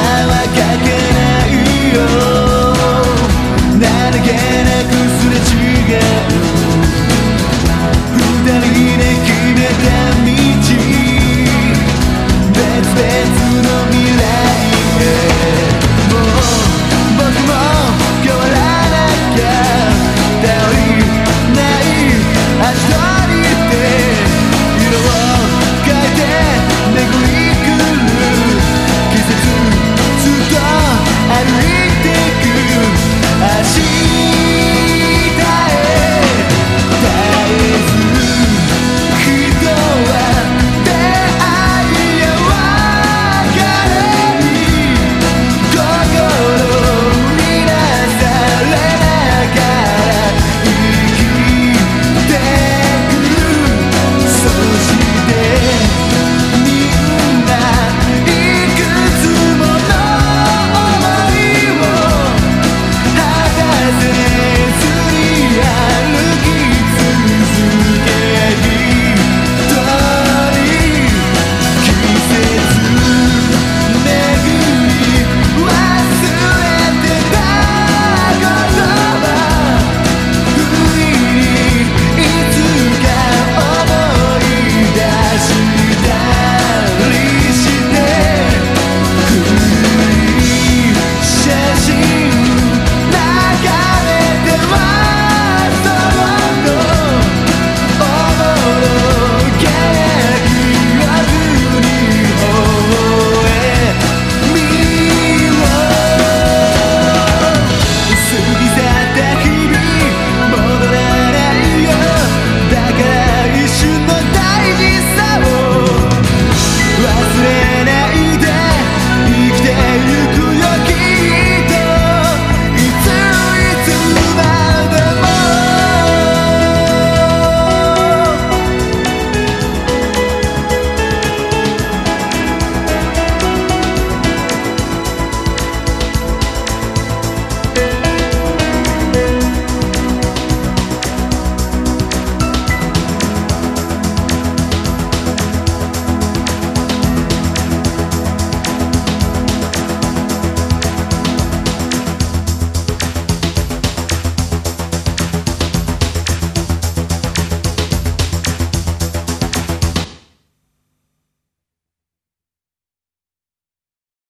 はかけないよ。何けなくすれ違う。